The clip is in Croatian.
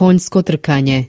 konjsko trkanje.